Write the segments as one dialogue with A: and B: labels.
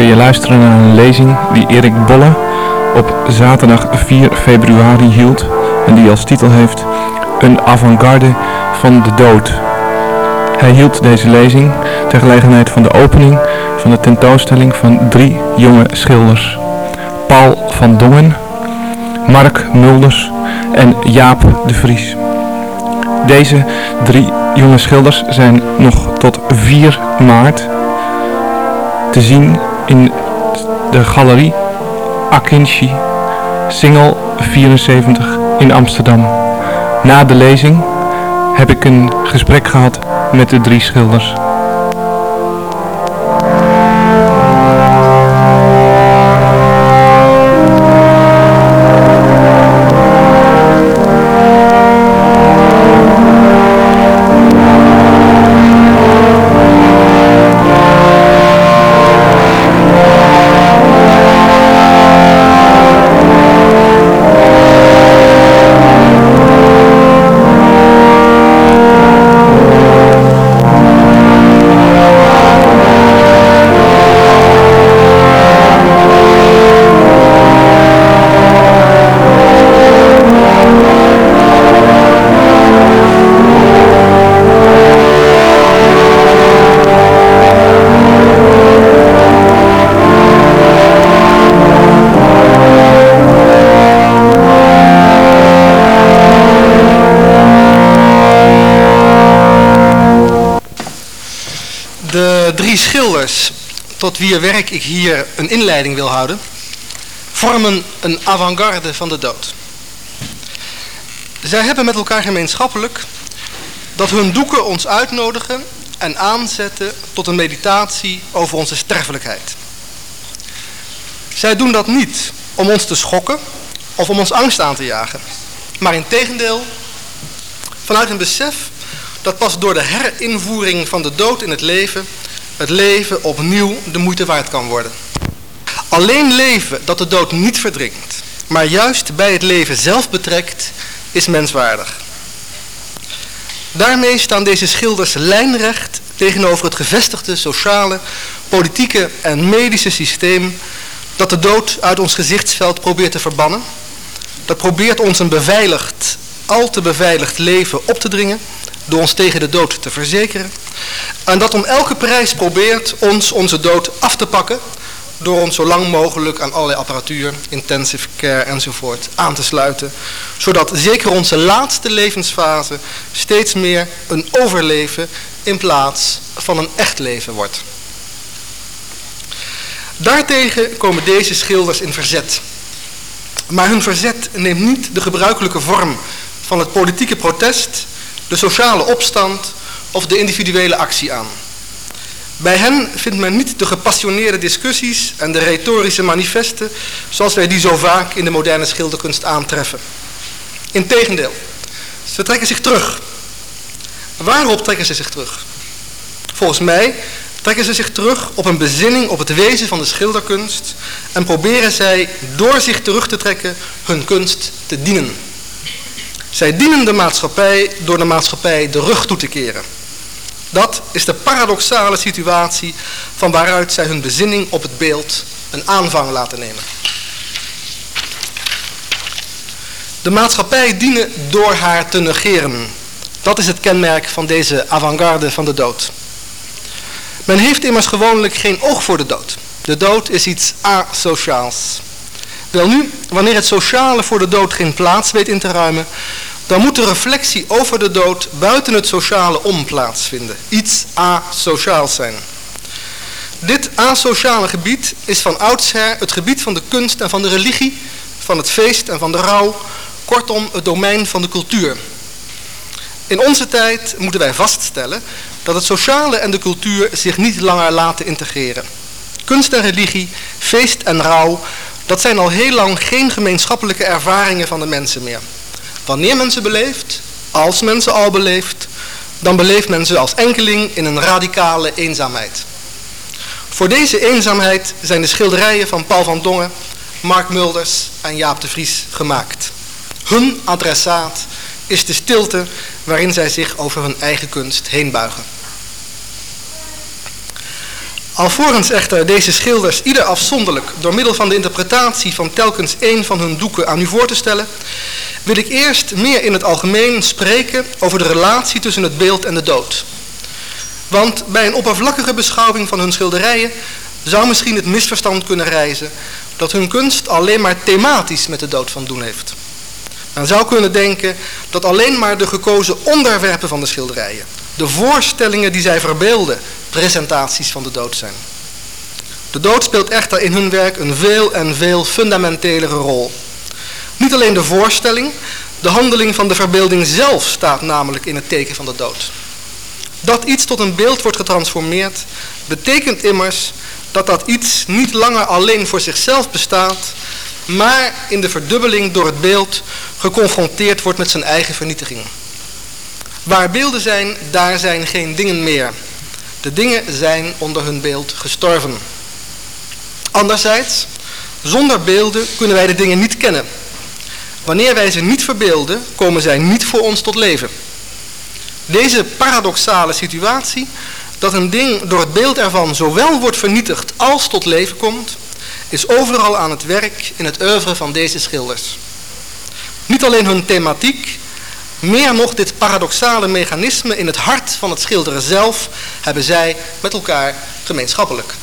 A: kun je luisteren naar een lezing die Erik Bolle op zaterdag 4 februari hield en die als titel heeft Een avant-garde van de dood. Hij hield deze lezing ter gelegenheid van de opening van de tentoonstelling van drie jonge schilders. Paul van Dongen, Mark Mulders en Jaap de Vries. Deze drie jonge schilders zijn nog tot 4 maart te zien in de galerie Akinci, Singel 74 in Amsterdam. Na de lezing heb ik een gesprek gehad met de drie schilders.
B: Wier werk ik hier een inleiding wil houden, vormen een avant-garde van de dood. Zij hebben met elkaar gemeenschappelijk dat hun doeken ons uitnodigen en aanzetten tot een meditatie over onze sterfelijkheid. Zij doen dat niet om ons te schokken of om ons angst aan te jagen, maar in tegendeel vanuit een besef dat pas door de herinvoering van de dood in het leven het leven opnieuw de moeite waard kan worden. Alleen leven dat de dood niet verdringt, maar juist bij het leven zelf betrekt, is menswaardig. Daarmee staan deze schilders lijnrecht tegenover het gevestigde sociale, politieke en medische systeem dat de dood uit ons gezichtsveld probeert te verbannen. Dat probeert ons een beveiligd, al te beveiligd leven op te dringen door ons tegen de dood te verzekeren. En dat om elke prijs probeert ons onze dood af te pakken door ons zo lang mogelijk aan allerlei apparatuur, intensive care enzovoort aan te sluiten. Zodat zeker onze laatste levensfase steeds meer een overleven in plaats van een echt leven wordt. Daartegen komen deze schilders in verzet. Maar hun verzet neemt niet de gebruikelijke vorm van het politieke protest de sociale opstand of de individuele actie aan. Bij hen vindt men niet de gepassioneerde discussies en de retorische manifesten zoals wij die zo vaak in de moderne schilderkunst aantreffen. Integendeel, ze trekken zich terug. Waarop trekken ze zich terug? Volgens mij trekken ze zich terug op een bezinning op het wezen van de schilderkunst en proberen zij door zich terug te trekken hun kunst te dienen. Zij dienen de maatschappij door de maatschappij de rug toe te keren. Dat is de paradoxale situatie van waaruit zij hun bezinning op het beeld een aanvang laten nemen. De maatschappij dienen door haar te negeren. Dat is het kenmerk van deze avant-garde van de dood. Men heeft immers gewoonlijk geen oog voor de dood. De dood is iets asociaals. Wel nu, wanneer het sociale voor de dood geen plaats weet in te ruimen, dan moet de reflectie over de dood buiten het sociale om plaatsvinden. Iets asociaals zijn. Dit asociale gebied is van oudsher het gebied van de kunst en van de religie, van het feest en van de rouw, kortom het domein van de cultuur. In onze tijd moeten wij vaststellen dat het sociale en de cultuur zich niet langer laten integreren. Kunst en religie, feest en rouw dat zijn al heel lang geen gemeenschappelijke ervaringen van de mensen meer. Wanneer men ze beleeft, als men ze al beleeft, dan beleeft men ze als enkeling in een radicale eenzaamheid. Voor deze eenzaamheid zijn de schilderijen van Paul van Dongen, Mark Mulders en Jaap de Vries gemaakt. Hun adressaat is de stilte waarin zij zich over hun eigen kunst heen buigen. Alvorens echter deze schilders ieder afzonderlijk door middel van de interpretatie van telkens één van hun doeken aan u voor te stellen, wil ik eerst meer in het algemeen spreken over de relatie tussen het beeld en de dood. Want bij een oppervlakkige beschouwing van hun schilderijen zou misschien het misverstand kunnen rijzen dat hun kunst alleen maar thematisch met de dood van doen heeft. Men zou kunnen denken dat alleen maar de gekozen onderwerpen van de schilderijen, de voorstellingen die zij verbeelden, presentaties van de dood zijn. De dood speelt echter in hun werk een veel en veel fundamentelere rol. Niet alleen de voorstelling, de handeling van de verbeelding zelf staat namelijk in het teken van de dood. Dat iets tot een beeld wordt getransformeerd, betekent immers dat dat iets niet langer alleen voor zichzelf bestaat, maar in de verdubbeling door het beeld geconfronteerd wordt met zijn eigen vernietiging. Waar beelden zijn, daar zijn geen dingen meer. De dingen zijn onder hun beeld gestorven. Anderzijds, zonder beelden kunnen wij de dingen niet kennen. Wanneer wij ze niet verbeelden, komen zij niet voor ons tot leven. Deze paradoxale situatie, dat een ding door het beeld ervan zowel wordt vernietigd als tot leven komt, is overal aan het werk in het oeuvre van deze schilders. Niet alleen hun thematiek, meer nog dit paradoxale mechanisme in het hart van het schilderen zelf hebben zij met elkaar gemeenschappelijk.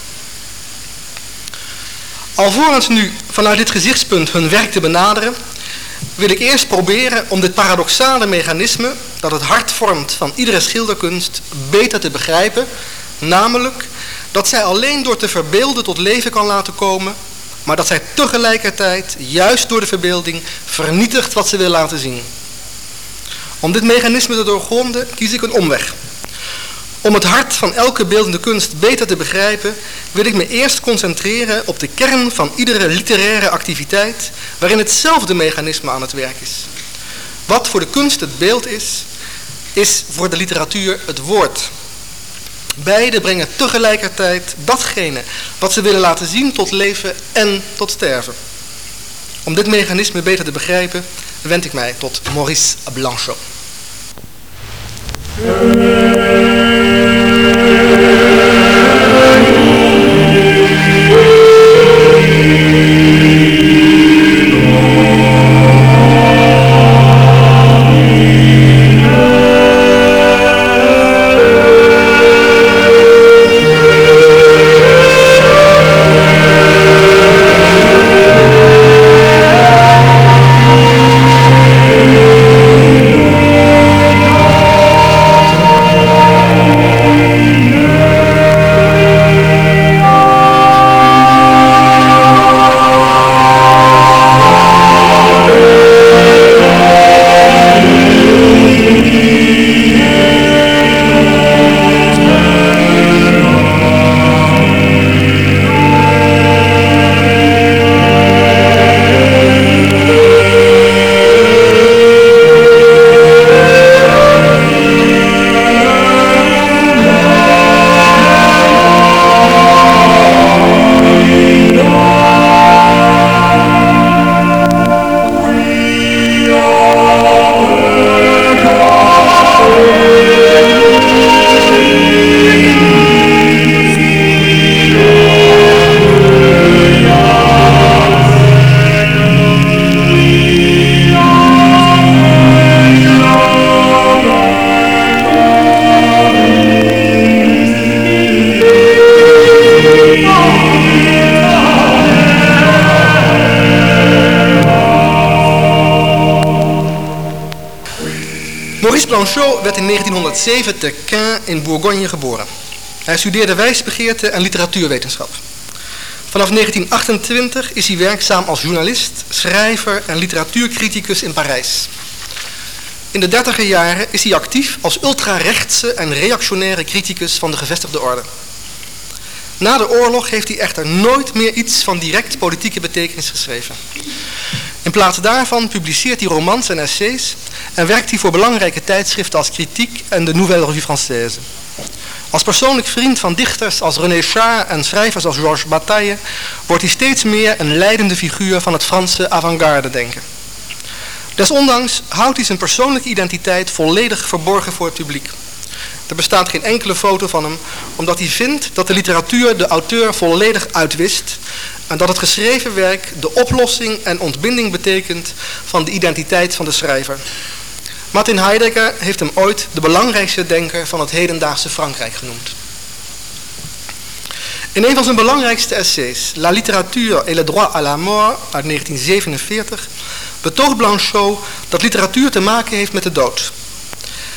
B: Alvorens nu vanuit dit gezichtspunt hun werk te benaderen, wil ik eerst proberen om dit paradoxale mechanisme dat het hart vormt van iedere schilderkunst beter te begrijpen, namelijk dat zij alleen door te verbeelden tot leven kan laten komen, maar dat zij tegelijkertijd, juist door de verbeelding, vernietigt wat ze wil laten zien. Om dit mechanisme te doorgronden kies ik een omweg. Om het hart van elke beeldende kunst beter te begrijpen, wil ik me eerst concentreren op de kern van iedere literaire activiteit, waarin hetzelfde mechanisme aan het werk is. Wat voor de kunst het beeld is, is voor de literatuur het woord. Beide brengen tegelijkertijd datgene wat ze willen laten zien tot leven en tot sterven. Om dit mechanisme beter te begrijpen, wend ik mij tot Maurice Blanchot. Blanchot werd in 1907 te Caen in Bourgogne geboren. Hij studeerde wijsbegeerte en literatuurwetenschap. Vanaf 1928 is hij werkzaam als journalist, schrijver en literatuurcriticus in Parijs. In de dertiger jaren is hij actief als ultrarechtse en reactionaire criticus van de gevestigde orde. Na de oorlog heeft hij echter nooit meer iets van direct politieke betekenis geschreven. In plaats daarvan publiceert hij romans en essays en werkt hij voor belangrijke tijdschriften als Kritiek en de Nouvelle Revue Française. Als persoonlijk vriend van dichters als René Char en schrijvers als Georges Bataille wordt hij steeds meer een leidende figuur van het Franse avant-garde denken. Desondanks houdt hij zijn persoonlijke identiteit volledig verborgen voor het publiek. Er bestaat geen enkele foto van hem, omdat hij vindt dat de literatuur de auteur volledig uitwist en dat het geschreven werk de oplossing en ontbinding betekent van de identiteit van de schrijver. Martin Heidegger heeft hem ooit de belangrijkste denker van het hedendaagse Frankrijk genoemd. In een van zijn belangrijkste essays, La littérature et le droit à la mort uit 1947, betoogt Blanchot dat literatuur te maken heeft met de dood.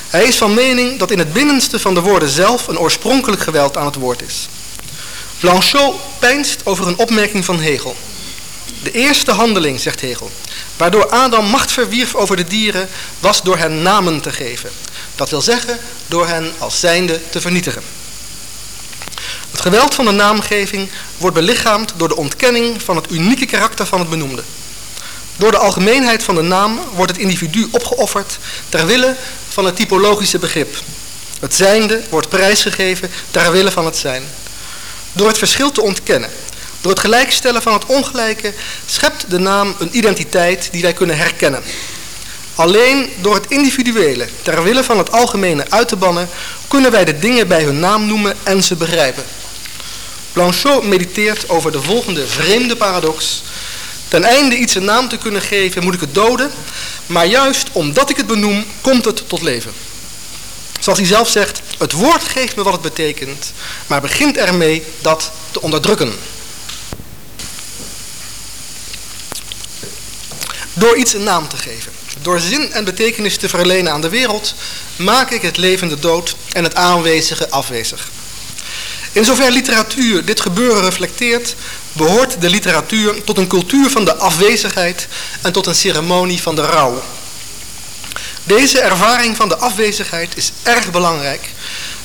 B: Hij is van mening dat in het binnenste van de woorden zelf een oorspronkelijk geweld aan het woord is. Blanchot peinst over een opmerking van Hegel. De eerste handeling, zegt Hegel, waardoor Adam macht verwierf over de dieren, was door hen namen te geven. Dat wil zeggen, door hen als zijnde te vernietigen. Het geweld van de naamgeving wordt belichaamd door de ontkenning van het unieke karakter van het benoemde. Door de algemeenheid van de naam wordt het individu opgeofferd ter wille van het typologische begrip. Het zijnde wordt prijsgegeven ter wille van het zijn. Door het verschil te ontkennen, door het gelijkstellen van het ongelijke, schept de naam een identiteit die wij kunnen herkennen. Alleen door het individuele, ter wille van het algemene uit te bannen, kunnen wij de dingen bij hun naam noemen en ze begrijpen. Blanchot mediteert over de volgende vreemde paradox. Ten einde iets een naam te kunnen geven, moet ik het doden, maar juist omdat ik het benoem, komt het tot leven. Zoals hij zelf zegt, het woord geeft me wat het betekent, maar begint ermee dat te onderdrukken. Door iets een naam te geven, door zin en betekenis te verlenen aan de wereld, maak ik het levende dood en het aanwezige afwezig. In zover literatuur dit gebeuren reflecteert, behoort de literatuur tot een cultuur van de afwezigheid en tot een ceremonie van de rouw. Deze ervaring van de afwezigheid is erg belangrijk,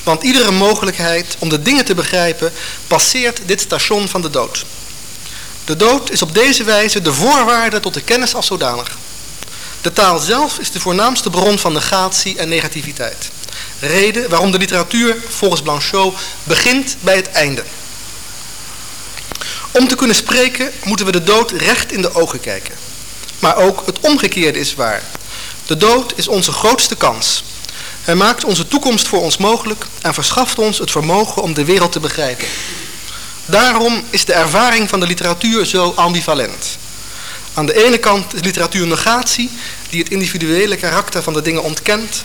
B: want iedere mogelijkheid om de dingen te begrijpen passeert dit station van de dood. De dood is op deze wijze de voorwaarde tot de kennis als zodanig. De taal zelf is de voornaamste bron van negatie en negativiteit. Reden waarom de literatuur volgens Blanchot begint bij het einde. Om te kunnen spreken moeten we de dood recht in de ogen kijken. Maar ook het omgekeerde is waar. De dood is onze grootste kans. Hij maakt onze toekomst voor ons mogelijk en verschaft ons het vermogen om de wereld te begrijpen. Daarom is de ervaring van de literatuur zo ambivalent. Aan de ene kant is literatuur negatie, die het individuele karakter van de dingen ontkent.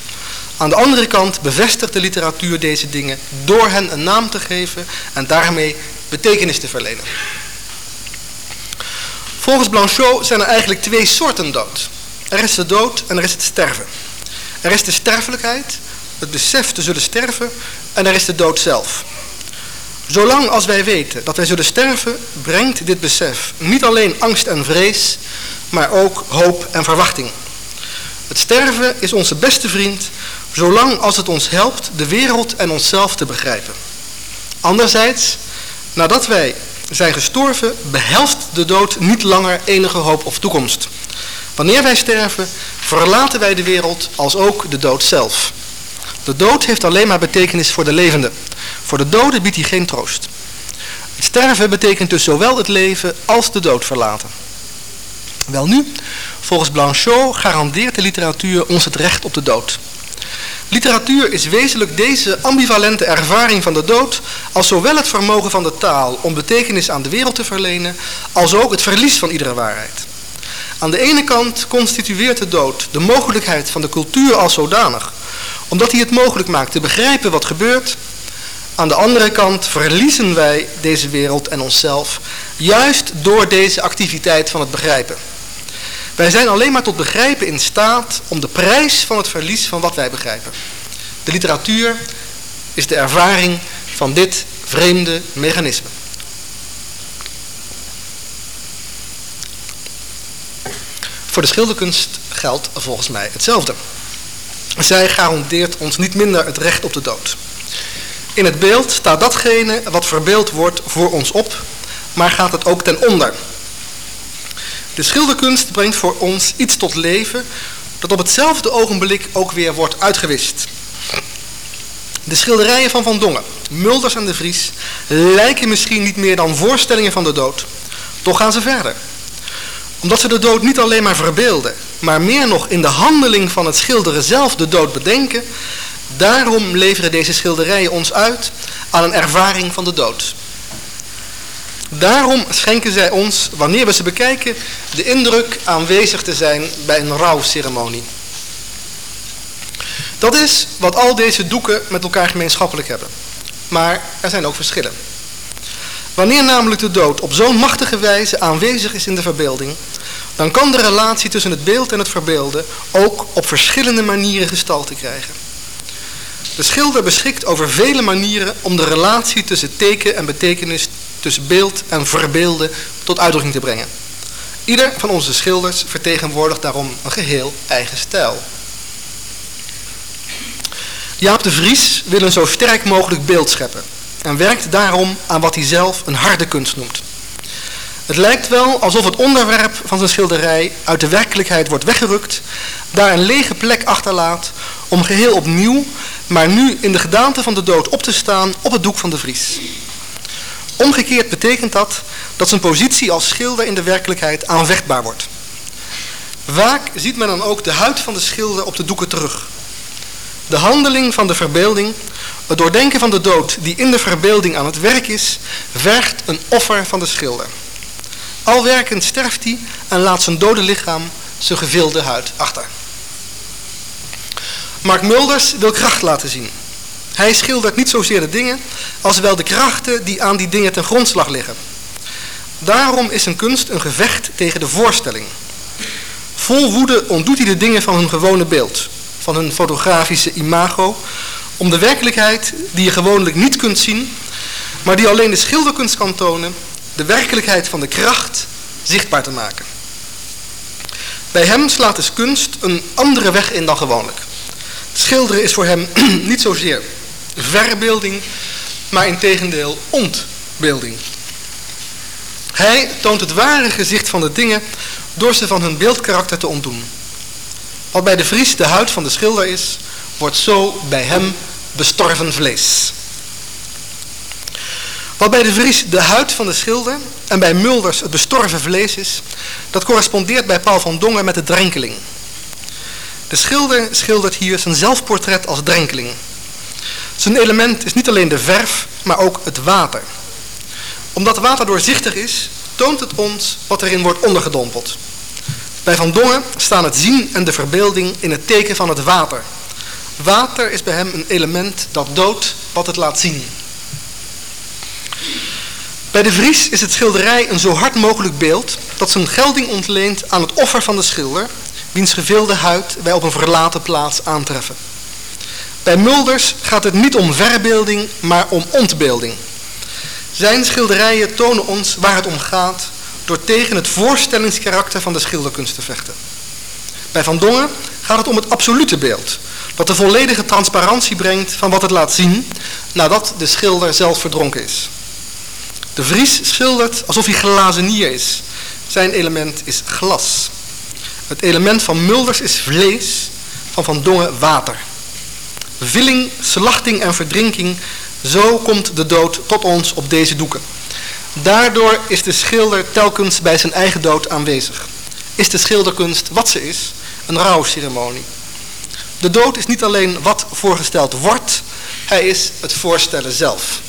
B: Aan de andere kant bevestigt de literatuur deze dingen door hen een naam te geven en daarmee betekenis te verlenen. Volgens Blanchot zijn er eigenlijk twee soorten dood. Er is de dood en er is het sterven. Er is de sterfelijkheid, het besef te zullen sterven, en er is de dood zelf. Zolang als wij weten dat wij zullen sterven, brengt dit besef niet alleen angst en vrees, maar ook hoop en verwachting. Het sterven is onze beste vriend, zolang als het ons helpt de wereld en onszelf te begrijpen. Anderzijds, nadat wij zijn gestorven, behelst de dood niet langer enige hoop of toekomst. Wanneer wij sterven, verlaten wij de wereld als ook de dood zelf. De dood heeft alleen maar betekenis voor de levenden. Voor de doden biedt hij geen troost. Het sterven betekent dus zowel het leven als de dood verlaten. Welnu, volgens Blanchot garandeert de literatuur ons het recht op de dood. Literatuur is wezenlijk deze ambivalente ervaring van de dood als zowel het vermogen van de taal om betekenis aan de wereld te verlenen, als ook het verlies van iedere waarheid. Aan de ene kant constitueert de dood de mogelijkheid van de cultuur als zodanig, omdat hij het mogelijk maakt te begrijpen wat gebeurt. Aan de andere kant verliezen wij deze wereld en onszelf, juist door deze activiteit van het begrijpen. Wij zijn alleen maar tot begrijpen in staat om de prijs van het verlies van wat wij begrijpen. De literatuur is de ervaring van dit vreemde mechanisme. Voor de schilderkunst geldt volgens mij hetzelfde. Zij garandeert ons niet minder het recht op de dood. In het beeld staat datgene wat verbeeld wordt voor ons op, maar gaat het ook ten onder. De schilderkunst brengt voor ons iets tot leven dat op hetzelfde ogenblik ook weer wordt uitgewist. De schilderijen van Van Dongen, Mulders en de Vries lijken misschien niet meer dan voorstellingen van de dood. Toch gaan ze verder. Omdat ze de dood niet alleen maar verbeelden, maar meer nog in de handeling van het schilderen zelf de dood bedenken, Daarom leveren deze schilderijen ons uit aan een ervaring van de dood. Daarom schenken zij ons, wanneer we ze bekijken, de indruk aanwezig te zijn bij een rouwceremonie. Dat is wat al deze doeken met elkaar gemeenschappelijk hebben. Maar er zijn ook verschillen. Wanneer namelijk de dood op zo'n machtige wijze aanwezig is in de verbeelding, dan kan de relatie tussen het beeld en het verbeelden ook op verschillende manieren gestalte krijgen. De schilder beschikt over vele manieren om de relatie tussen teken en betekenis, tussen beeld en verbeelden tot uitdrukking te brengen. Ieder van onze schilders vertegenwoordigt daarom een geheel eigen stijl. Jaap de Vries wil een zo sterk mogelijk beeld scheppen en werkt daarom aan wat hij zelf een harde kunst noemt. Het lijkt wel alsof het onderwerp van zijn schilderij uit de werkelijkheid wordt weggerukt, daar een lege plek achterlaat om geheel opnieuw, maar nu in de gedaante van de dood op te staan op het doek van de Vries. Omgekeerd betekent dat dat zijn positie als schilder in de werkelijkheid aanvechtbaar wordt. Vaak ziet men dan ook de huid van de schilder op de doeken terug. De handeling van de verbeelding, het doordenken van de dood die in de verbeelding aan het werk is, vergt een offer van de schilder. Al werkend sterft hij en laat zijn dode lichaam zijn gevilde huid achter. Mark Mulders wil kracht laten zien. Hij schildert niet zozeer de dingen, als wel de krachten die aan die dingen ten grondslag liggen. Daarom is zijn kunst een gevecht tegen de voorstelling. Vol woede ontdoet hij de dingen van hun gewone beeld, van hun fotografische imago, om de werkelijkheid die je gewoonlijk niet kunt zien, maar die alleen de schilderkunst kan tonen, de werkelijkheid van de kracht zichtbaar te maken. Bij hem slaat dus kunst een andere weg in dan gewoonlijk. Schilderen is voor hem niet zozeer verbeelding, maar in tegendeel ontbeelding. Hij toont het ware gezicht van de dingen door ze van hun beeldkarakter te ontdoen. Wat bij de Vries de huid van de schilder is, wordt zo bij hem bestorven vlees. Wat bij de Vries de huid van de schilder en bij Mulders het bestorven vlees is, dat correspondeert bij Paul van Dongen met de drenkeling. De schilder schildert hier zijn zelfportret als drenkeling. Zijn element is niet alleen de verf, maar ook het water. Omdat water doorzichtig is, toont het ons wat erin wordt ondergedompeld. Bij Van Dongen staan het zien en de verbeelding in het teken van het water. Water is bij hem een element dat doodt wat het laat zien. Bij de Vries is het schilderij een zo hard mogelijk beeld dat zijn gelding ontleent aan het offer van de schilder, wiens gevilde huid wij op een verlaten plaats aantreffen. Bij Mulders gaat het niet om verbeelding, maar om ontbeelding. Zijn schilderijen tonen ons waar het om gaat door tegen het voorstellingskarakter van de schilderkunst te vechten. Bij Van Dongen gaat het om het absolute beeld, dat de volledige transparantie brengt van wat het laat zien nadat de schilder zelf verdronken is. De Vries schildert alsof hij glazenier is. Zijn element is glas. Het element van Mulders is vlees, van Van Dongen water. Villing, slachting en verdrinking, zo komt de dood tot ons op deze doeken. Daardoor is de schilder telkens bij zijn eigen dood aanwezig. Is de schilderkunst wat ze is, een rouwceremonie. De dood is niet alleen wat voorgesteld wordt, hij is het voorstellen zelf.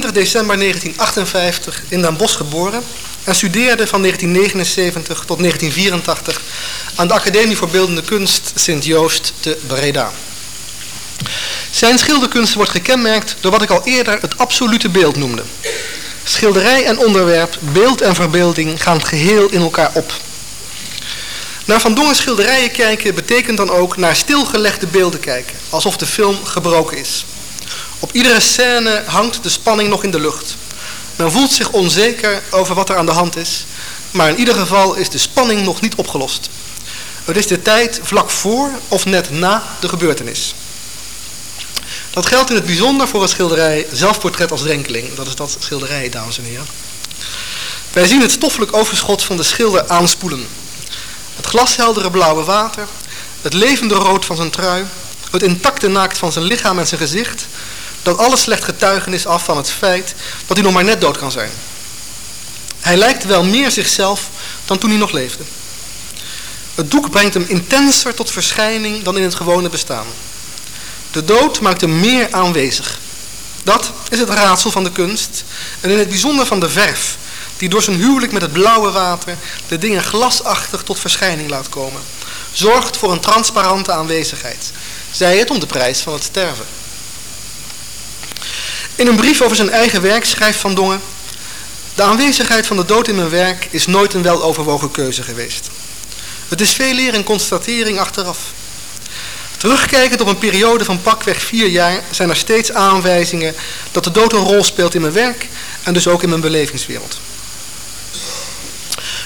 B: 20 december 1958 in Den Bosch geboren en studeerde van 1979 tot 1984 aan de Academie voor Beeldende Kunst Sint-Joost te Breda. Zijn schilderkunst wordt gekenmerkt door wat ik al eerder het absolute beeld noemde. Schilderij en onderwerp, beeld en verbeelding gaan geheel in elkaar op. Naar Van Dongen schilderijen kijken betekent dan ook naar stilgelegde beelden kijken, alsof de film gebroken is. Op iedere scène hangt de spanning nog in de lucht. Men voelt zich onzeker over wat er aan de hand is, maar in ieder geval is de spanning nog niet opgelost. Het is de tijd vlak voor of net na de gebeurtenis. Dat geldt in het bijzonder voor het schilderij Zelfportret als Drenkeling. Dat is dat schilderij, dames en heren. Wij zien het stoffelijk overschot van de schilder aanspoelen. Het glasheldere blauwe water, het levende rood van zijn trui, het intacte naakt van zijn lichaam en zijn gezicht, dat alles slecht getuigenis af van het feit dat hij nog maar net dood kan zijn. Hij lijkt wel meer zichzelf dan toen hij nog leefde. Het doek brengt hem intenser tot verschijning dan in het gewone bestaan. De dood maakt hem meer aanwezig. Dat is het raadsel van de kunst en in het bijzonder van de verf, die door zijn huwelijk met het blauwe water de dingen glasachtig tot verschijning laat komen. Zorgt voor een transparante aanwezigheid, zij het om de prijs van het sterven. In een brief over zijn eigen werk schrijft Van Dongen, de aanwezigheid van de dood in mijn werk is nooit een weloverwogen keuze geweest. Het is veel eer en constatering achteraf. Terugkijkend op een periode van pakweg vier jaar zijn er steeds aanwijzingen dat de dood een rol speelt in mijn werk en dus ook in mijn belevingswereld.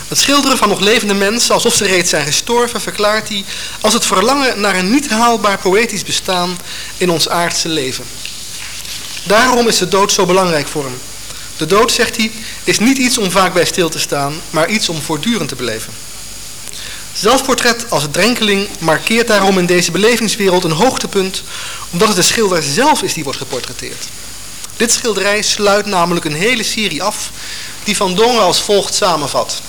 B: Het schilderen van nog levende mensen alsof ze reeds zijn gestorven verklaart hij als het verlangen naar een niet haalbaar poëtisch bestaan in ons aardse leven. Daarom is de dood zo belangrijk voor hem. De dood, zegt hij, is niet iets om vaak bij stil te staan, maar iets om voortdurend te beleven. Zelfportret als drenkeling markeert daarom in deze belevingswereld een hoogtepunt, omdat het de schilder zelf is die wordt geportretteerd. Dit schilderij sluit namelijk een hele serie af, die Van Dongen als volgt samenvat.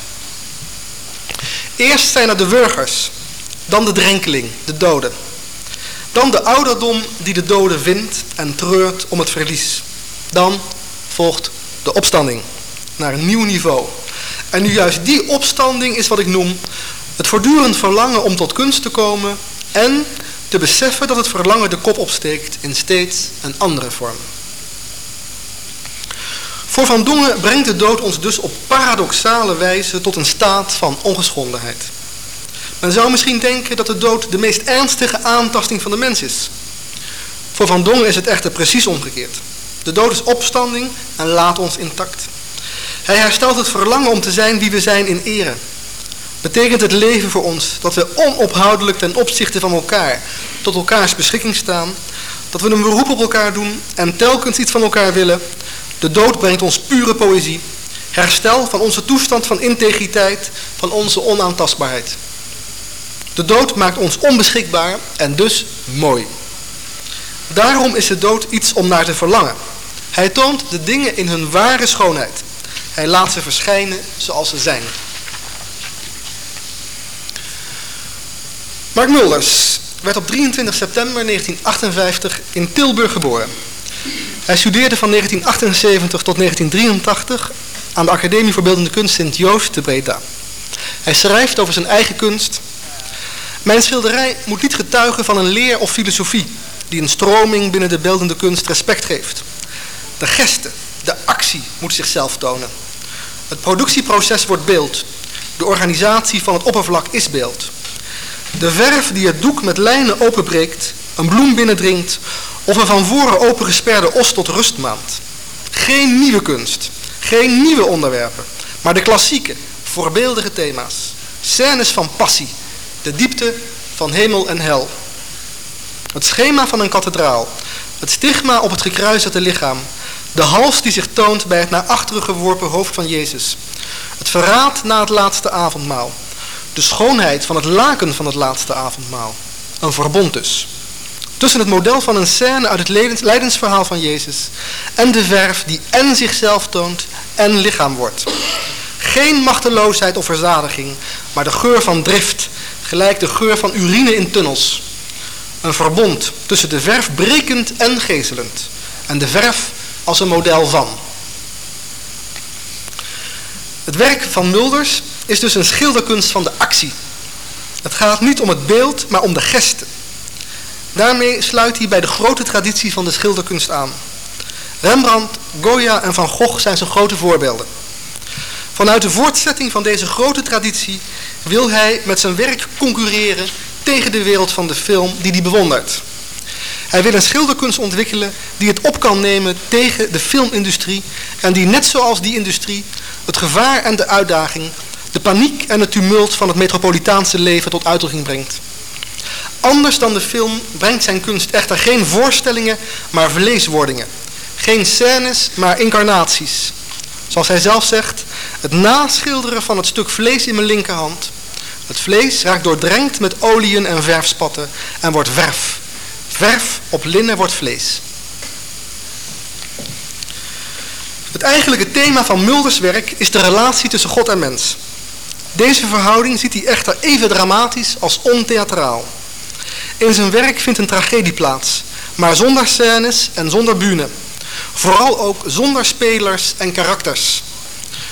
B: Eerst zijn er de wurgers, dan de drenkeling, de doden. Dan de ouderdom die de dode vindt en treurt om het verlies. Dan volgt de opstanding naar een nieuw niveau. En nu juist die opstanding is wat ik noem het voortdurend verlangen om tot kunst te komen en te beseffen dat het verlangen de kop opsteekt in steeds een andere vorm. Voor Van Dongen brengt de dood ons dus op paradoxale wijze tot een staat van ongeschondenheid. Men zou misschien denken dat de dood de meest ernstige aantasting van de mens is. Voor Van Dongen is het echter precies omgekeerd. De dood is opstanding en laat ons intact. Hij herstelt het verlangen om te zijn wie we zijn in ere. Betekent het leven voor ons dat we onophoudelijk ten opzichte van elkaar tot elkaars beschikking staan, dat we een beroep op elkaar doen en telkens iets van elkaar willen. De dood brengt ons pure poëzie, herstel van onze toestand van integriteit, van onze onaantastbaarheid. De dood maakt ons onbeschikbaar en dus mooi. Daarom is de dood iets om naar te verlangen. Hij toont de dingen in hun ware schoonheid. Hij laat ze verschijnen zoals ze zijn. Mark Mulders werd op 23 september 1958 in Tilburg geboren. Hij studeerde van 1978 tot 1983 aan de Academie voor Beeldende Kunst Sint-Joost te Breda. Hij schrijft over zijn eigen kunst. Mijn schilderij moet niet getuigen van een leer of filosofie die een stroming binnen de beeldende kunst respect geeft. De gesten, de actie moet zichzelf tonen. Het productieproces wordt beeld. De organisatie van het oppervlak is beeld. De verf die het doek met lijnen openbreekt, een bloem binnendringt of een van voren opengesperde os tot rust maakt. Geen nieuwe kunst, geen nieuwe onderwerpen, maar de klassieke, voorbeeldige thema's. Scènes van passie, de diepte van hemel en hel. Het schema van een kathedraal, het stigma op het gekruisigde lichaam, de hals die zich toont bij het naar achteren geworpen hoofd van Jezus, het verraad na het laatste avondmaal, de schoonheid van het laken van het laatste avondmaal. Een verbond dus. Tussen het model van een scène uit het lijdensverhaal van Jezus en de verf die en zichzelf toont en lichaam wordt. Geen machteloosheid of verzadiging, maar de geur van drift, gelijk de geur van urine in tunnels. Een verbond tussen de verf brekend en gezelend en de verf als een model van. Het werk van Mulders is dus een schilderkunst van de actie. Het gaat niet om het beeld, maar om de gesten. Daarmee sluit hij bij de grote traditie van de schilderkunst aan. Rembrandt, Goya en Van Gogh zijn zijn grote voorbeelden. Vanuit de voortzetting van deze grote traditie wil hij met zijn werk concurreren tegen de wereld van de film die hij bewondert. Hij wil een schilderkunst ontwikkelen die het op kan nemen tegen de filmindustrie en die net zoals die industrie het gevaar en de uitdaging, de paniek en het tumult van het metropolitaanse leven tot uitdrukking brengt. Anders dan de film brengt zijn kunst echter geen voorstellingen, maar vleeswordingen. Geen scènes, maar incarnaties. Zoals hij zelf zegt, het naschilderen van het stuk vlees in mijn linkerhand. Het vlees raakt doordrenkt met oliën en verfspatten en wordt verf. Verf op linnen wordt vlees. Het eigenlijke thema van Mulders werk is de relatie tussen God en mens. Deze verhouding ziet hij echter even dramatisch als ontheatraal. In zijn werk vindt een tragedie plaats, maar zonder scènes en zonder bühne. Vooral ook zonder spelers en karakters.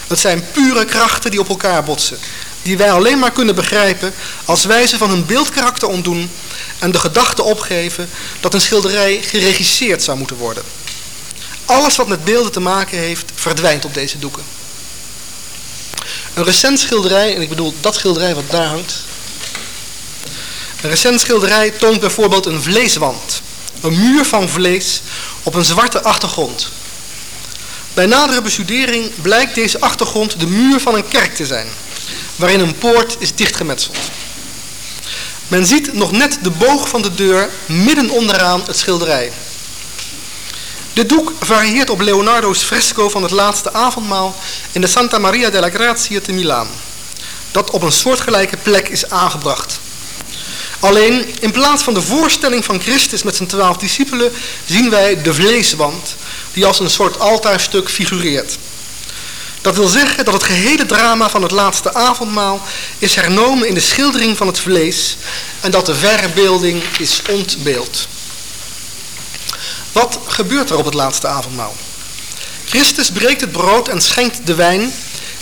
B: Het zijn pure krachten die op elkaar botsen, die wij alleen maar kunnen begrijpen als wij ze van hun beeldkarakter ontdoen en de gedachte opgeven dat een schilderij geregisseerd zou moeten worden. Alles wat met beelden te maken heeft, verdwijnt op deze doeken. Een recent schilderij, en ik bedoel dat schilderij wat daar hangt. Een recent schilderij toont bijvoorbeeld een vleeswand. Een muur van vlees op een zwarte achtergrond. Bij nadere bestudering blijkt deze achtergrond de muur van een kerk te zijn, waarin een poort is dichtgemetseld. Men ziet nog net de boog van de deur midden onderaan het schilderij. Dit doek varieert op Leonardo's fresco van het laatste avondmaal in de Santa Maria della Grazia te Milaan, dat op een soortgelijke plek is aangebracht. Alleen in plaats van de voorstelling van Christus met zijn twaalf discipelen zien wij de vleeswand die als een soort altaarstuk figureert. Dat wil zeggen dat het gehele drama van het laatste avondmaal is hernomen in de schildering van het vlees en dat de verbeelding is ontbeeld. Wat gebeurt er op het laatste avondmaal? Christus breekt het brood en schenkt de wijn,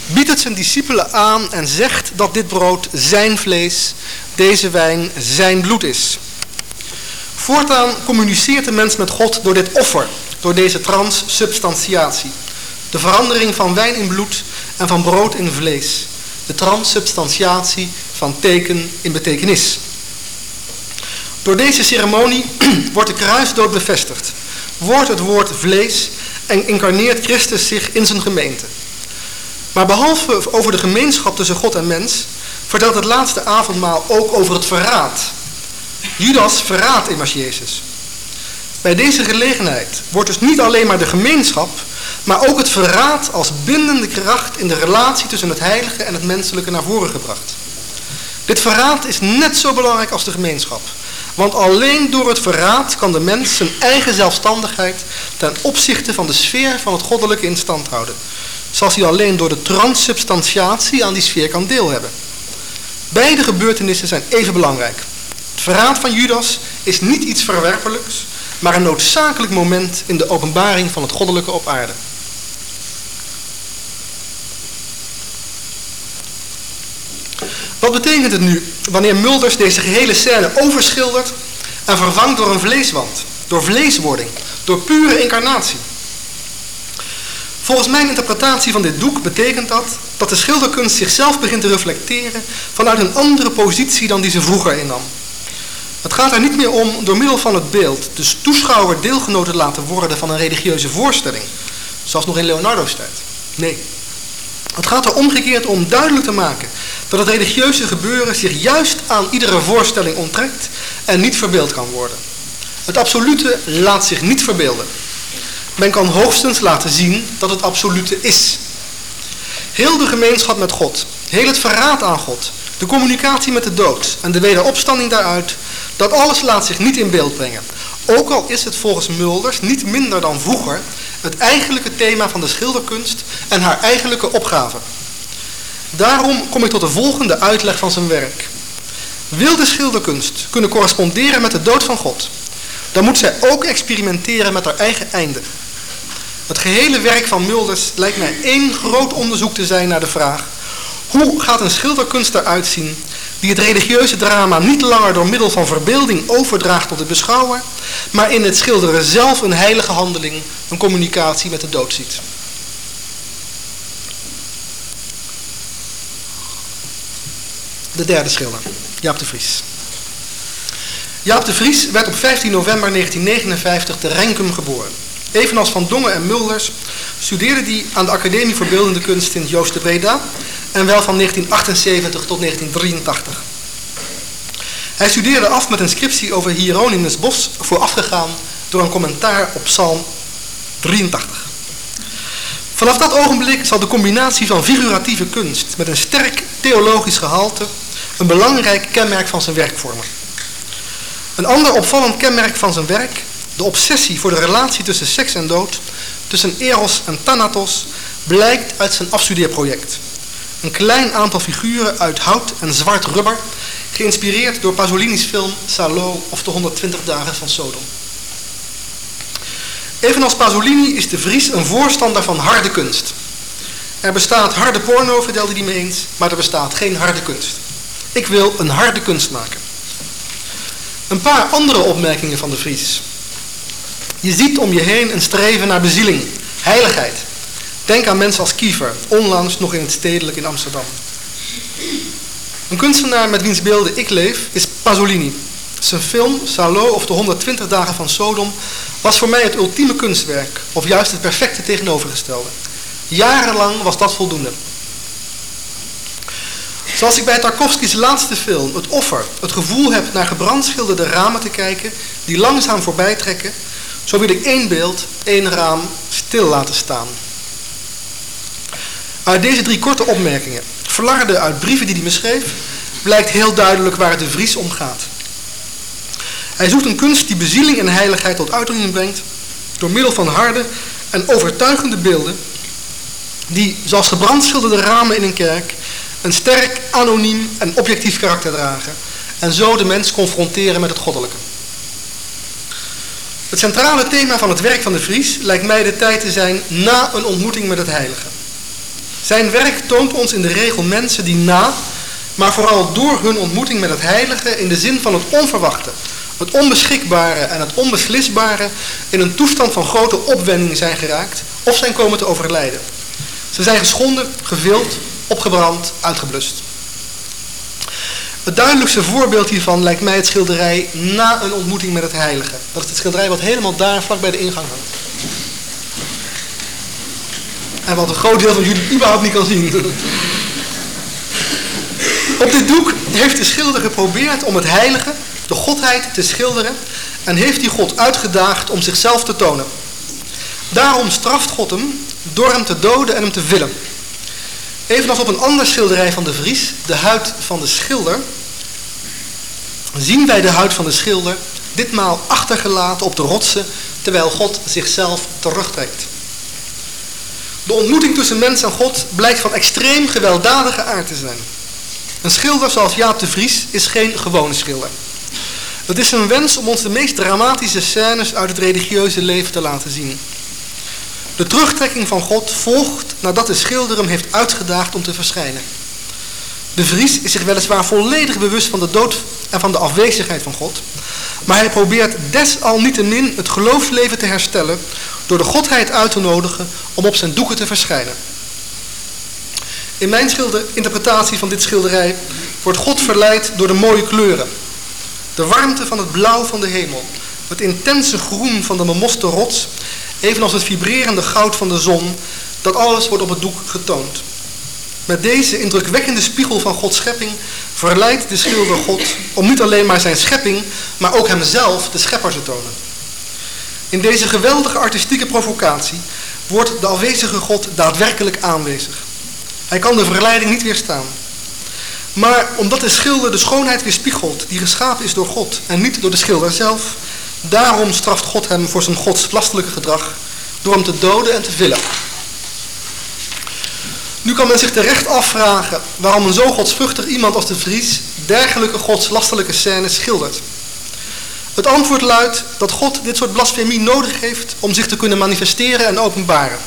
B: biedt het zijn discipelen aan en zegt dat dit brood zijn vlees, deze wijn zijn bloed is. Voortaan communiceert de mens met God door dit offer, door deze transsubstantiatie. De verandering van wijn in bloed en van brood in vlees. De transsubstantiatie van teken in betekenis. Door deze ceremonie wordt de kruisdood bevestigd. Wordt het woord vlees en incarneert Christus zich in zijn gemeente. Maar behalve over de gemeenschap tussen God en mens, vertelt het laatste avondmaal ook over het verraad. Judas verraadt immers Jezus. Bij deze gelegenheid wordt dus niet alleen maar de gemeenschap, maar ook het verraad als bindende kracht in de relatie tussen het heilige en het menselijke naar voren gebracht. Dit verraad is net zo belangrijk als de gemeenschap. Want alleen door het verraad kan de mens zijn eigen zelfstandigheid ten opzichte van de sfeer van het goddelijke in stand houden. Zoals hij alleen door de transsubstantiatie aan die sfeer kan deel hebben. Beide gebeurtenissen zijn even belangrijk. Het verraad van Judas is niet iets verwerpelijks, maar een noodzakelijk moment in de openbaring van het goddelijke op aarde. Wat betekent het nu wanneer Mulders deze gehele scène overschildert en vervangt door een vleeswand, door vleeswording, door pure incarnatie? Volgens mijn interpretatie van dit doek betekent dat dat de schilderkunst zichzelf begint te reflecteren vanuit een andere positie dan die ze vroeger innam. Het gaat er niet meer om door middel van het beeld de toeschouwer deelgenoot te laten worden van een religieuze voorstelling, zoals nog in Leonardo's tijd. Nee, het gaat er omgekeerd om duidelijk te maken dat het religieuze gebeuren zich juist aan iedere voorstelling onttrekt en niet verbeeld kan worden. Het absolute laat zich niet verbeelden. Men kan hoogstens laten zien dat het absolute is. Heel de gemeenschap met God, heel het verraad aan God, de communicatie met de dood en de wederopstanding daaruit, dat alles laat zich niet in beeld brengen. Ook al is het volgens Mulders niet minder dan vroeger het eigenlijke thema van de schilderkunst en haar eigenlijke opgave. Daarom kom ik tot de volgende uitleg van zijn werk. Wil de schilderkunst kunnen corresponderen met de dood van God, dan moet zij ook experimenteren met haar eigen einde. Het gehele werk van Mulders lijkt mij één groot onderzoek te zijn naar de vraag... hoe gaat een schilderkunst eruit zien die het religieuze drama niet langer door middel van verbeelding overdraagt tot de beschouwer... maar in het schilderen zelf een heilige handeling, een communicatie met de dood ziet. De derde schilder, Jaap de Vries. Jaap de Vries werd op 15 november 1959 te Renkum geboren. Evenals Van Dongen en Mulders studeerde hij aan de Academie voor Beeldende Kunst in Joost de Breda en wel van 1978 tot 1983. Hij studeerde af met een scriptie over Hieronymus Bos, voorafgegaan door een commentaar op Psalm 83. Vanaf dat ogenblik zal de combinatie van figuratieve kunst met een sterk theologisch gehalte een belangrijk kenmerk van zijn werk vormen. Een ander opvallend kenmerk van zijn werk, de obsessie voor de relatie tussen seks en dood, tussen eros en thanatos, blijkt uit zijn afstudeerproject. Een klein aantal figuren uit hout en zwart rubber, geïnspireerd door Pasolini's film Salo of de 120 dagen van Sodom. Evenals Pasolini is de Vries een voorstander van harde kunst. Er bestaat harde porno, vertelde hij me eens, maar er bestaat geen harde kunst. Ik wil een harde kunst maken. Een paar andere opmerkingen van de Vries. Je ziet om je heen een streven naar bezieling, heiligheid. Denk aan mensen als Kiefer, onlangs nog in het stedelijk in Amsterdam. Een kunstenaar met wiens beelden ik leef is Pasolini. Zijn film Salo of de 120 dagen van Sodom was voor mij het ultieme kunstwerk, of juist het perfecte tegenovergestelde. Jarenlang was dat voldoende. Zoals ik bij Tarkovskis laatste film, Het Offer, het gevoel heb naar gebrandschilderde ramen te kijken die langzaam voorbij trekken, zo wil ik één beeld, één raam stil laten staan. Uit deze drie korte opmerkingen, verlarde uit brieven die hij me schreef, blijkt heel duidelijk waar het de Vries om gaat. Hij zoekt een kunst die bezieling en heiligheid tot uitdrukking brengt door middel van harde en overtuigende beelden die, zoals gebrandschilderde ramen in een kerk, een sterk, anoniem en objectief karakter dragen en zo de mens confronteren met het goddelijke. Het centrale thema van het werk van de Vries lijkt mij de tijd te zijn na een ontmoeting met het heilige. Zijn werk toont ons in de regel mensen die na, maar vooral door hun ontmoeting met het heilige in de zin van het onverwachte, het onbeschikbare en het onbeslisbare in een toestand van grote opwending zijn geraakt of zijn komen te overlijden. Ze zijn geschonden, gevild, opgebrand, uitgeblust. Het duidelijkste voorbeeld hiervan lijkt mij het schilderij na een ontmoeting met het heilige. Dat is het schilderij wat helemaal daar vlak bij de ingang hangt. En wat een groot deel van jullie überhaupt niet kan zien. Op dit doek heeft de schilder geprobeerd om het heilige, de godheid, te schilderen en heeft die God uitgedaagd om zichzelf te tonen. Daarom straft God hem door hem te doden en hem te villen. Evenals op een ander schilderij van de Vries, de huid van de schilder, zien wij de huid van de schilder ditmaal achtergelaten op de rotsen, terwijl God zichzelf terugtrekt. De ontmoeting tussen mens en God blijkt van extreem gewelddadige aard te zijn. Een schilder zoals Jaap de Vries is geen gewone schilder. Het is een wens om ons de meest dramatische scènes uit het religieuze leven te laten zien. De terugtrekking van God volgt nadat de schilder hem heeft uitgedaagd om te verschijnen. De Vries is zich weliswaar volledig bewust van de dood en van de afwezigheid van God, maar hij probeert desalniettemin het geloofsleven te herstellen door de Godheid uit te nodigen om op zijn doeken te verschijnen. In mijn schilder, interpretatie van dit schilderij wordt God verleid door de mooie kleuren. De warmte van het blauw van de hemel, het intense groen van de bemoste rots evenals het vibrerende goud van de zon, dat alles wordt op het doek getoond. Met deze indrukwekkende spiegel van Gods schepping verleidt de schilder God om niet alleen maar zijn schepping, maar ook hemzelf, de schepper, te tonen. In deze geweldige artistieke provocatie wordt de afwezige God daadwerkelijk aanwezig. Hij kan de verleiding niet weerstaan. Maar omdat de schilder de schoonheid weerspiegelt die geschapen is door God en niet door de schilder zelf, Daarom straft God hem voor zijn godslastelijke gedrag door hem te doden en te villen. Nu kan men zich terecht afvragen waarom een zo godsvruchtig iemand als de Vries dergelijke godslastelijke scènes schildert. Het antwoord luidt dat God dit soort blasfemie nodig heeft om zich te kunnen manifesteren en openbaren.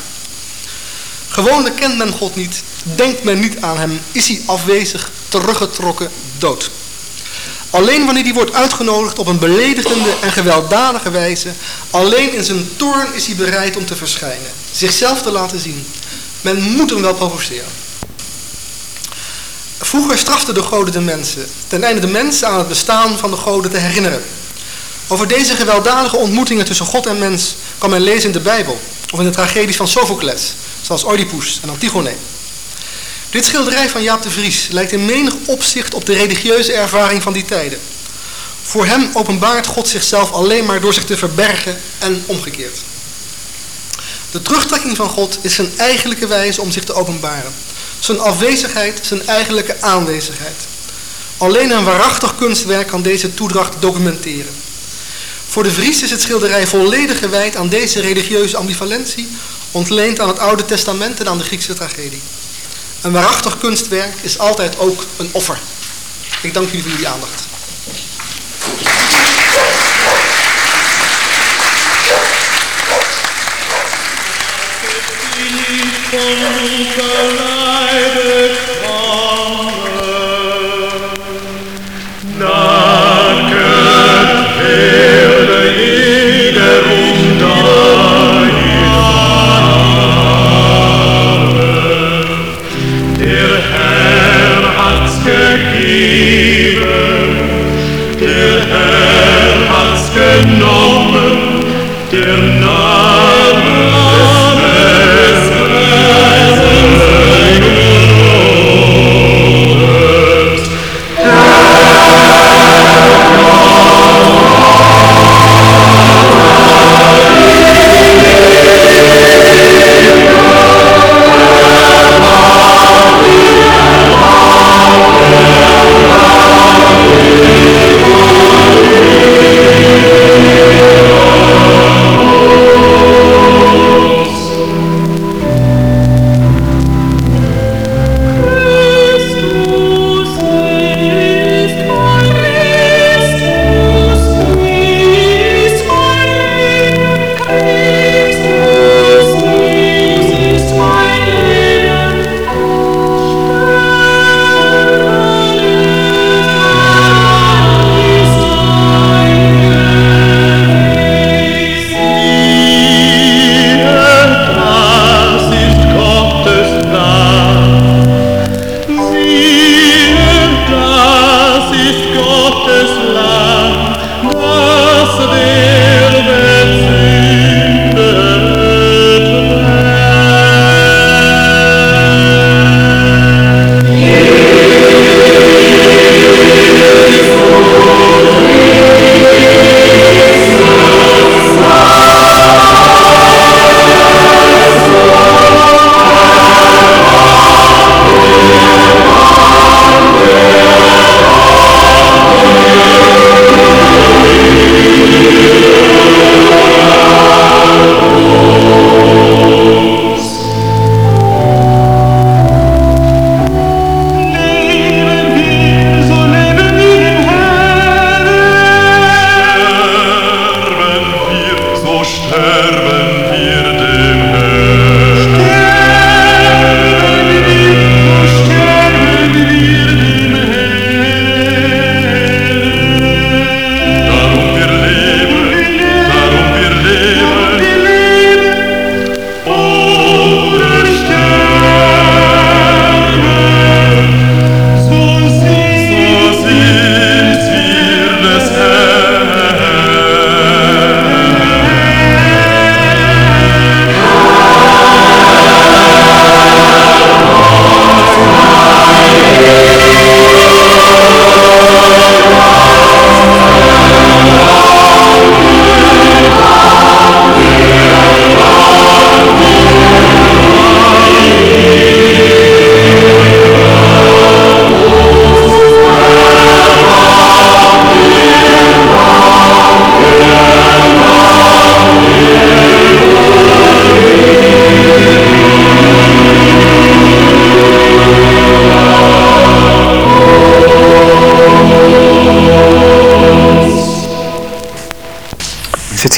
B: Gewoonlijk kent men God niet, denkt men niet aan hem, is hij afwezig, teruggetrokken, dood. Alleen wanneer hij wordt uitgenodigd op een beledigende en gewelddadige wijze, alleen in zijn toorn is hij bereid om te verschijnen, zichzelf te laten zien. Men moet hem wel provoceren. Vroeger straften de goden de mensen, ten einde de mensen aan het bestaan van de goden te herinneren. Over deze gewelddadige ontmoetingen tussen God en mens kan men lezen in de Bijbel of in de tragedies van Sophocles, zoals Oedipus en Antigone. Dit schilderij van Jaap de Vries lijkt in menig opzicht op de religieuze ervaring van die tijden. Voor hem openbaart God zichzelf alleen maar door zich te verbergen en omgekeerd. De terugtrekking van God is zijn eigenlijke wijze om zich te openbaren. Zijn afwezigheid, zijn eigenlijke aanwezigheid. Alleen een waarachtig kunstwerk kan deze toedracht documenteren. Voor de Vries is het schilderij volledig gewijd aan deze religieuze ambivalentie, ontleend aan het Oude Testament en aan de Griekse tragedie. Een waarachtig kunstwerk is altijd ook een offer. Ik dank jullie voor jullie aandacht.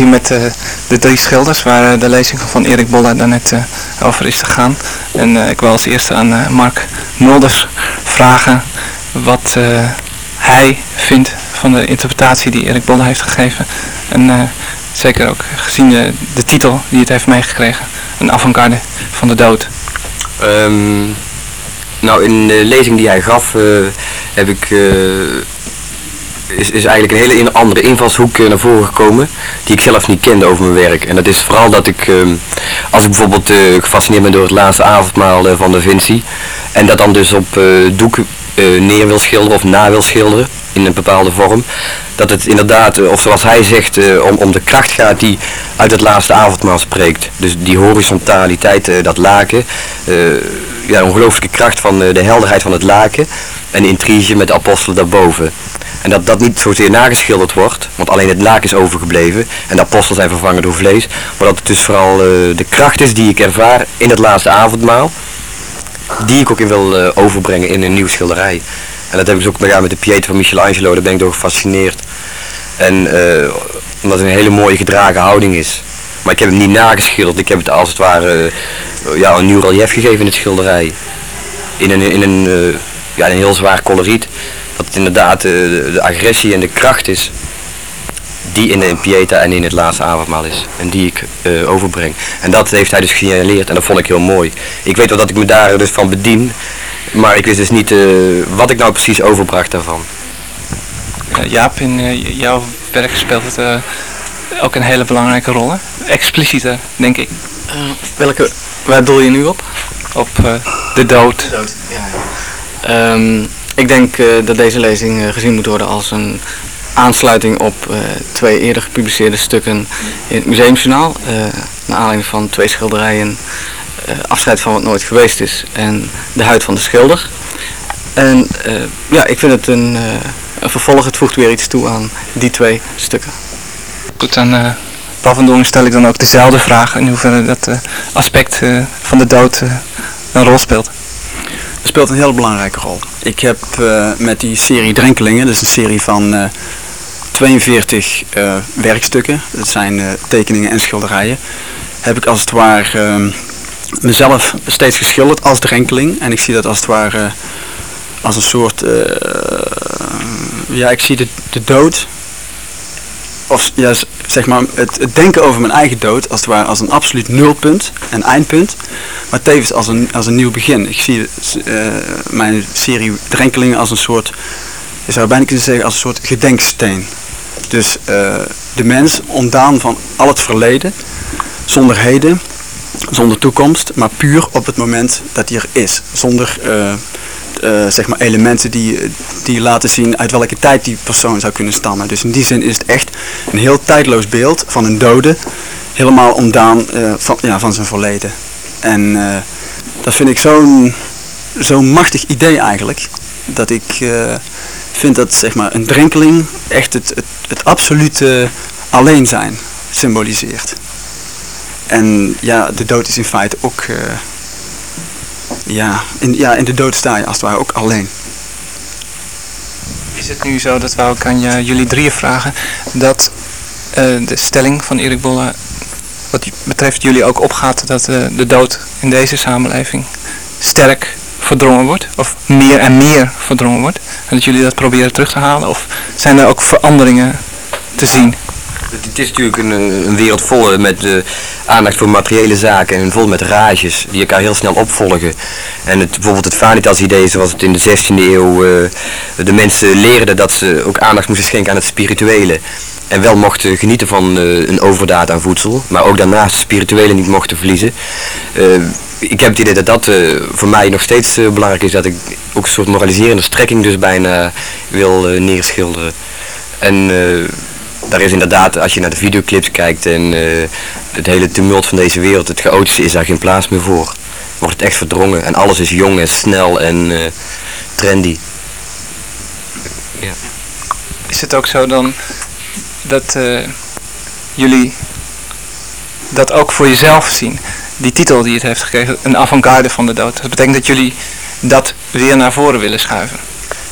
A: Met de drie schilders waar de lezing van Erik Bolle daarnet over is gegaan. En ik wil als eerste aan Mark Mulders vragen wat hij vindt van de interpretatie die Erik Bolle heeft gegeven. En zeker ook gezien de, de titel die het heeft meegekregen. Een avant-garde van de dood.
C: Ehm, nou, in de lezing die hij gaf heb ik is, is eigenlijk een hele andere invalshoek naar voren gekomen die ik zelf niet kende over mijn werk. En dat is vooral dat ik, ehm, als ik bijvoorbeeld uh, gefascineerd ben door het laatste avondmaal uh, van Da Vinci en dat dan dus op uh, doek neer wil schilderen of na wil schilderen in een bepaalde vorm, dat het inderdaad, of zoals hij zegt, om, om de kracht gaat die uit het laatste avondmaal spreekt. Dus die horizontaliteit, dat laken, ja, ongelooflijke kracht van de helderheid van het laken en intrige met apostelen daarboven. En dat dat niet zozeer nageschilderd wordt, want alleen het laak is overgebleven en de apostelen zijn vervangen door vlees. Maar dat het dus vooral uh, de kracht is die ik ervaar in het laatste avondmaal, die ik ook in wil uh, overbrengen in een nieuw schilderij. En dat heb ik dus ook ja, met de Pieta van Michelangelo, daar ben ik door gefascineerd. En uh, omdat het een hele mooie gedragen houding is. Maar ik heb hem niet nageschilderd, ik heb het als het ware ja, een nieuw relief gegeven in het schilderij. In een, in een, ja, een heel zwaar coloriet dat het inderdaad de, de, agressie en de kracht is die in de Pieta en in het laatste avondmaal is. En die ik uh, overbreng. En dat heeft hij dus gesignaleerd en dat vond ik heel mooi. Ik weet wel dat ik me daar dus van bedien, maar ik wist dus niet uh, wat ik nou precies overbracht daarvan.
A: Jaap, in uh, jouw werk speelt het ook een hele belangrijke rol, hè? Explicieter, denk ik.
D: welke, waar doel je nu op?
A: Op de dood.
D: De dood, ja. ja. Um, ik denk uh, dat deze lezing uh, gezien moet worden als een aansluiting op uh, twee eerder gepubliceerde stukken in het Museumjournaal. naar aanleiding van twee schilderijen Afscheid van wat nooit geweest is en De huid van de schilder. En ja, ik vind het een, een vervolg, het voegt weer iets toe aan die twee stukken.
A: Goed, uh, Paul van stel ik dan ook dezelfde vraag in hoeverre dat aspect van de dood een rol speelt
E: speelt een heel belangrijke rol. Ik heb uh, met die serie Drenkelingen, dus een serie van uh, 42 uh, werkstukken, dat zijn eh, tekeningen en schilderijen, heb ik als het ware ehm, mezelf steeds geschilderd als drenkeling. En ik zie dat als het ware als een soort, ja ik zie de, de dood of ja, zeg maar, het, denken over mijn eigen dood als het ware als een absoluut nulpunt, een eindpunt, maar tevens als een, als een nieuw begin. Ik zie uh, mijn serie Drenkelingen als een soort, je zou bijna kunnen zeggen als een soort gedenksteen. Dus uh, de mens ontdaan van al het verleden, zonder heden, zonder toekomst, maar puur op het moment dat hij er is. Zonder uh, uh, zeg maar elementen die, die laten zien uit welke tijd die persoon zou kunnen stammen. Dus in die zin is het echt een heel tijdloos beeld van een dode, helemaal ontdaan uh, van, ja, van zijn verleden. En uh, dat vind ik zo'n zo'n machtig idee eigenlijk, dat ik vind dat zeg maar, een drenkeling echt het, het, het absolute alleen zijn symboliseert. En ja, de dood is in feite ook ja, in, ja, in de dood sta je als het ware ook alleen.
A: Is het nu zo, dat wou ik aan jullie drieën vragen, dat uh, de stelling van Erik Bolle wat betreft jullie ook opgaat dat uh, de dood in deze samenleving sterk verdrongen wordt? Of meer en meer verdrongen wordt? En dat jullie dat proberen terug te halen? Of zijn er ook veranderingen te zien?
C: Het is natuurlijk een, een wereld vol met uh, aandacht voor materiële zaken en vol met rages die elkaar heel snel opvolgen. En het, bijvoorbeeld het Vanitas-idee zoals het in de 16e eeuw uh, de mensen leerden dat ze ook aandacht moesten schenken aan het spirituele. En wel mochten genieten van uh, een overdaad aan voedsel, maar ook daarnaast spirituele niet mochten verliezen. ik heb het idee dat dat voor mij nog steeds belangrijk is, dat ik ook een soort moraliserende strekking dus bijna wil neerschilderen. En daar is inderdaad, als je naar de videoclips kijkt en uh, het hele tumult van deze wereld, het chaotische is daar geen plaats meer voor. Wordt het echt verdrongen en alles is jong en snel en uh, trendy.
A: Ja. Is het ook zo dan dat uh, jullie dat ook voor jezelf zien? Die titel die het heeft gekregen, een avant-garde van de dood. Dat betekent dat jullie dat weer naar voren willen schuiven.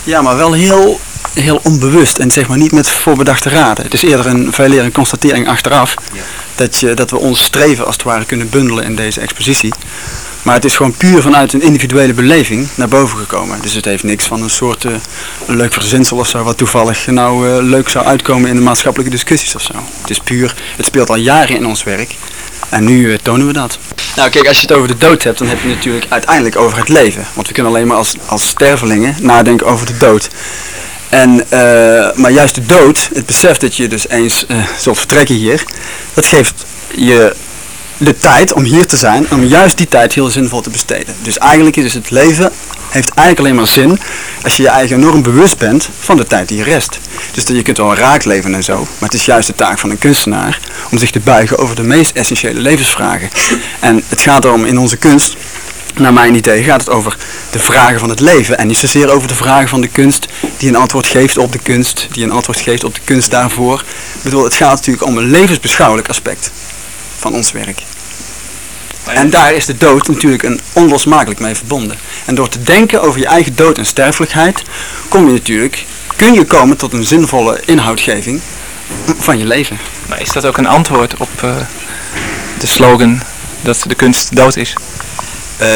E: Ja, maar wel heel heel onbewust en zeg maar niet met voorbedachte raden. Het is eerder een, veel een constatering achteraf dat, je, dat we ons streven als het ware kunnen bundelen in deze expositie. Maar het is gewoon puur vanuit een individuele beleving naar boven gekomen. Dus het heeft niks van een soort uh, een leuk verzinsel of zo, wat toevallig nou uh, leuk zou uitkomen in de maatschappelijke discussies of zo. Het is puur, het speelt al jaren in ons werk. En nu uh, tonen we dat. Nou kijk, als je het over de dood hebt, dan heb je het natuurlijk uiteindelijk over het leven. Want we kunnen alleen maar als, als stervelingen nadenken over de dood. En, uh, maar juist de dood, het besef dat je dus eens uh, zult vertrekken hier, dat geeft je de tijd om hier te zijn, om juist die tijd heel zinvol te besteden. Dus eigenlijk is het leven, heeft eigenlijk alleen maar zin als je je eigen enorm bewust bent van de tijd die je rest. Dus dat je kunt wel raak leven en zo, maar het is juist de taak van een kunstenaar om zich te buigen over de meest essentiële levensvragen. En het gaat erom in onze kunst naar mijn idee gaat het over de vragen van het leven en niet zozeer over de vragen van de kunst die een antwoord geeft op de kunst, die een antwoord geeft op de kunst daarvoor. Ik bedoel, het gaat natuurlijk om een levensbeschouwelijk aspect van ons werk. En daar is de dood natuurlijk een onlosmakelijk mee verbonden. En door te denken over je eigen dood en sterfelijkheid, kom je natuurlijk, kun je komen tot een zinvolle inhoudgeving van je leven.
A: Maar is dat ook een antwoord op uh, de slogan dat de kunst dood is?
C: Uh,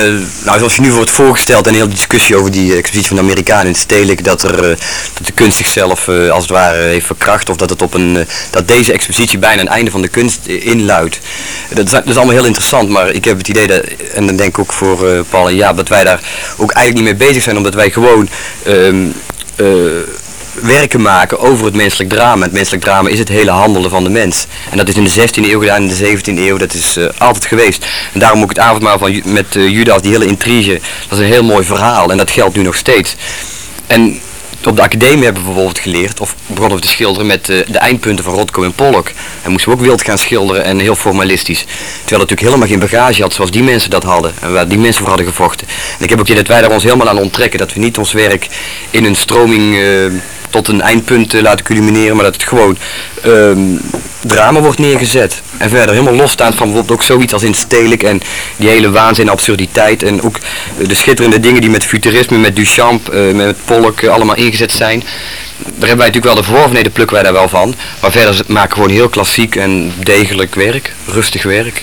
C: nou, zoals je nu wordt voorgesteld en heel de discussie over die expositie van de Amerikanen in Stedelijk, dat, er, uh, dat de kunst zichzelf uh, als het ware heeft verkracht of dat, het op een, dat deze expositie bijna een einde van de kunst inluidt. Dat is, dat is allemaal heel interessant, maar ik heb het idee dat, en dan denk ik ook voor Paul en Jaap, dat wij daar ook eigenlijk niet mee bezig zijn, omdat wij gewoon ehm, werken maken over het menselijk drama. Het menselijk drama is het hele handelen van de mens. En dat is in de 16e eeuw gedaan, in de 17e eeuw, dat is uh, altijd geweest. En daarom ook het avondmaal van, met uh, Judas, die hele intrige, dat is een heel mooi verhaal en dat geldt nu nog steeds. En op de academie hebben we bijvoorbeeld geleerd, of begonnen we te schilderen met uh, de eindpunten van Rothko en Pollock. En moesten we ook wild gaan schilderen en heel formalistisch. Terwijl het natuurlijk helemaal geen bagage had zoals die mensen dat hadden. En waar die mensen voor hadden gevochten. En ik heb ook idee dat wij daar ons helemaal aan onttrekken. Dat we niet ons werk in een stroming tot een eindpunt uh, laten culmineren, maar dat het gewoon um, drama wordt neergezet. En verder helemaal losstaand van bijvoorbeeld ook zoiets als in Stedelijk en die hele waanzin absurditeit. En ook de schitterende dingen die met futurisme, met Duchamp, uh, met Pollock allemaal ingezet zijn. Daar hebben wij natuurlijk wel de voorveneden plukken wij daar wel van. Maar verder maken we gewoon heel klassiek en degelijk werk, rustig werk.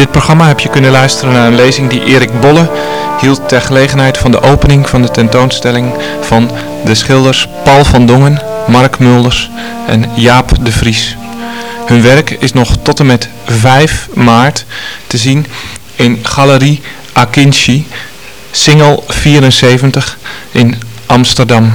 A: Dit programma heb je kunnen luisteren naar een lezing die Erik Bolle hield ter gelegenheid van de opening van de tentoonstelling van de schilders Paul van Dongen, Mark Mulders en Jaap de Vries. Hun werk is nog tot en met 5 maart te zien in Galerie Akinci, Singel 74 in Amsterdam.